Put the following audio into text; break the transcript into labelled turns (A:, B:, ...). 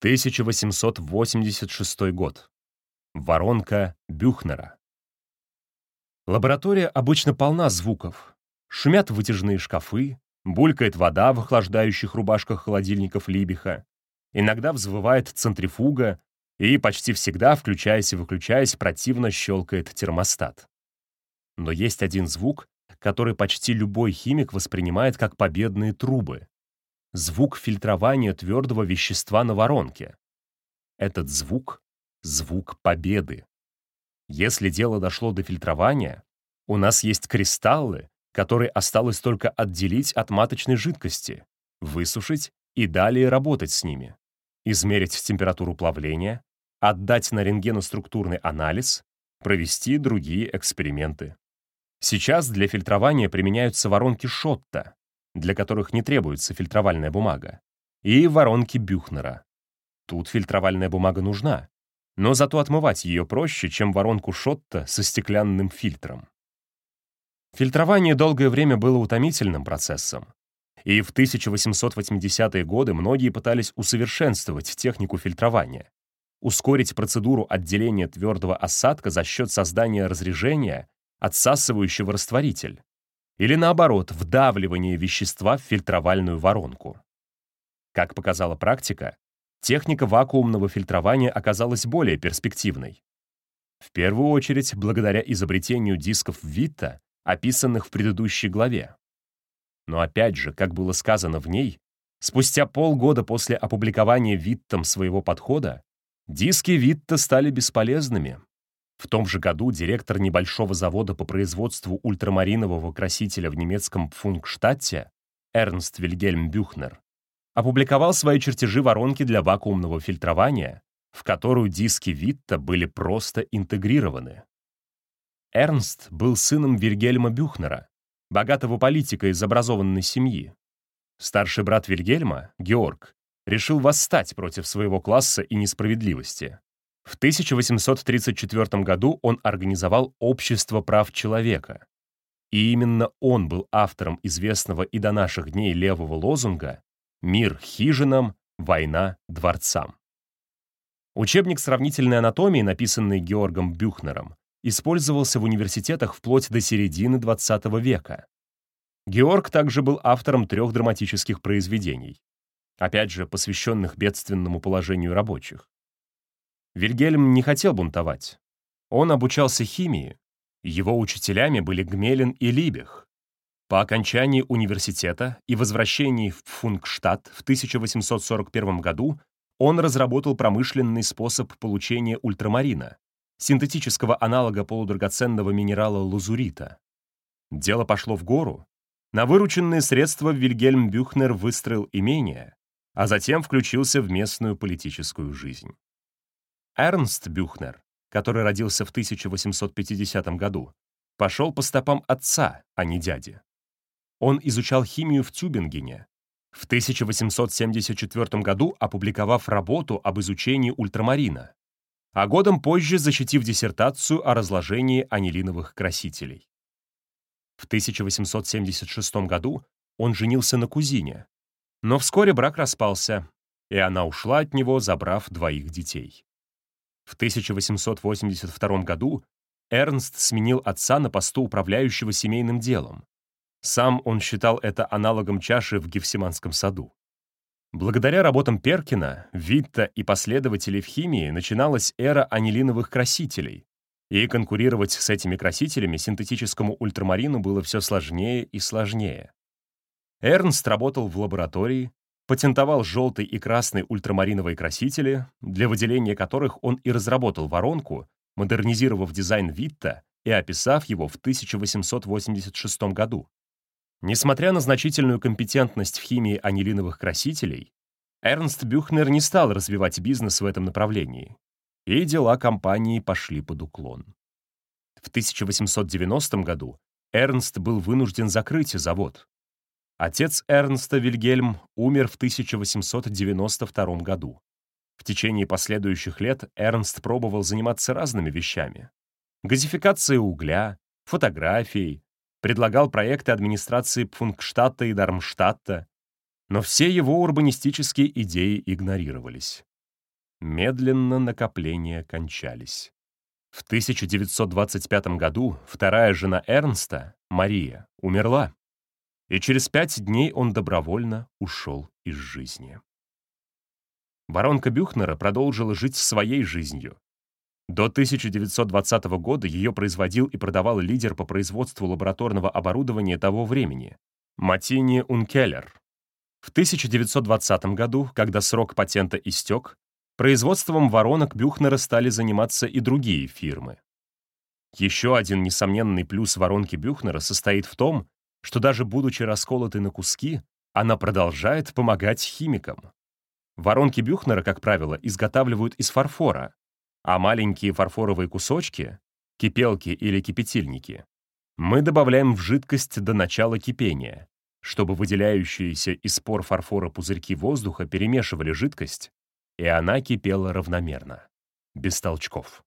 A: 1886 год. Воронка Бюхнера. Лаборатория обычно полна звуков. Шумят вытяжные шкафы, булькает вода в охлаждающих рубашках холодильников Либиха, иногда взвывает центрифуга, и почти всегда, включаясь и выключаясь, противно щелкает термостат. Но есть один звук, который почти любой химик воспринимает как победные трубы. Звук фильтрования твердого вещества на воронке. Этот звук — звук победы. Если дело дошло до фильтрования, у нас есть кристаллы, которые осталось только отделить от маточной жидкости, высушить и далее работать с ними, измерить температуру плавления, отдать на рентгеноструктурный анализ, провести другие эксперименты. Сейчас для фильтрования применяются воронки Шотта, для которых не требуется фильтровальная бумага, и воронки Бюхнера. Тут фильтровальная бумага нужна, но зато отмывать ее проще, чем воронку Шотта со стеклянным фильтром. Фильтрование долгое время было утомительным процессом, и в 1880-е годы многие пытались усовершенствовать технику фильтрования, ускорить процедуру отделения твердого осадка за счет создания разрежения отсасывающего растворитель, или наоборот, вдавливание вещества в фильтровальную воронку. Как показала практика, техника вакуумного фильтрования оказалась более перспективной. В первую очередь, благодаря изобретению дисков Витта, описанных в предыдущей главе. Но опять же, как было сказано в ней, спустя полгода после опубликования Виттом своего подхода, диски Витта стали бесполезными, в том же году директор небольшого завода по производству ультрамаринового красителя в немецком Пфунгштадте Эрнст Вильгельм Бюхнер опубликовал свои чертежи воронки для вакуумного фильтрования, в которую диски Витта были просто интегрированы. Эрнст был сыном Вильгельма Бюхнера, богатого политика из образованной семьи. Старший брат Вильгельма, Георг, решил восстать против своего класса и несправедливости. В 1834 году он организовал Общество прав человека. И именно он был автором известного и до наших дней левого лозунга «Мир хижинам, война дворцам». Учебник сравнительной анатомии, написанный Георгом Бюхнером, использовался в университетах вплоть до середины XX века. Георг также был автором трех драматических произведений, опять же, посвященных бедственному положению рабочих. Вильгельм не хотел бунтовать. Он обучался химии. Его учителями были Гмелин и Либех. По окончании университета и возвращении в Пфунгштадт в 1841 году он разработал промышленный способ получения ультрамарина, синтетического аналога полудрагоценного минерала лазурита. Дело пошло в гору. На вырученные средства Вильгельм Бюхнер выстроил имение, а затем включился в местную политическую жизнь. Эрнст Бюхнер, который родился в 1850 году, пошел по стопам отца, а не дяди. Он изучал химию в Тюбингене, в 1874 году опубликовав работу об изучении ультрамарина, а годом позже защитив диссертацию о разложении анилиновых красителей. В 1876 году он женился на кузине, но вскоре брак распался, и она ушла от него, забрав двоих детей. В 1882 году Эрнст сменил отца на посту управляющего семейным делом. Сам он считал это аналогом чаши в Гефсиманском саду. Благодаря работам Перкина, Витта и последователей в химии начиналась эра анилиновых красителей, и конкурировать с этими красителями синтетическому ультрамарину было все сложнее и сложнее. Эрнст работал в лаборатории, патентовал желтый и красный ультрамариновые красители, для выделения которых он и разработал воронку, модернизировав дизайн Витта и описав его в 1886 году. Несмотря на значительную компетентность в химии анилиновых красителей, Эрнст Бюхнер не стал развивать бизнес в этом направлении, и дела компании пошли под уклон. В 1890 году Эрнст был вынужден закрыть завод, Отец Эрнста Вильгельм умер в 1892 году. В течение последующих лет Эрнст пробовал заниматься разными вещами. Газификацией угля, фотографией, предлагал проекты администрации Пфунгштадта и Дармштадта, но все его урбанистические идеи игнорировались. Медленно накопления кончались. В 1925 году вторая жена Эрнста, Мария, умерла, и через пять дней он добровольно ушел из жизни. Воронка Бюхнера продолжила жить своей жизнью. До 1920 года ее производил и продавал лидер по производству лабораторного оборудования того времени — Матини Ункеллер. В 1920 году, когда срок патента истек, производством воронок Бюхнера стали заниматься и другие фирмы. Еще один несомненный плюс воронки Бюхнера состоит в том, что даже будучи расколотой на куски, она продолжает помогать химикам. Воронки Бюхнера, как правило, изготавливают из фарфора, а маленькие фарфоровые кусочки, кипелки или кипятильники, мы добавляем в жидкость до начала кипения, чтобы выделяющиеся из пор фарфора пузырьки воздуха перемешивали жидкость, и она кипела равномерно, без толчков.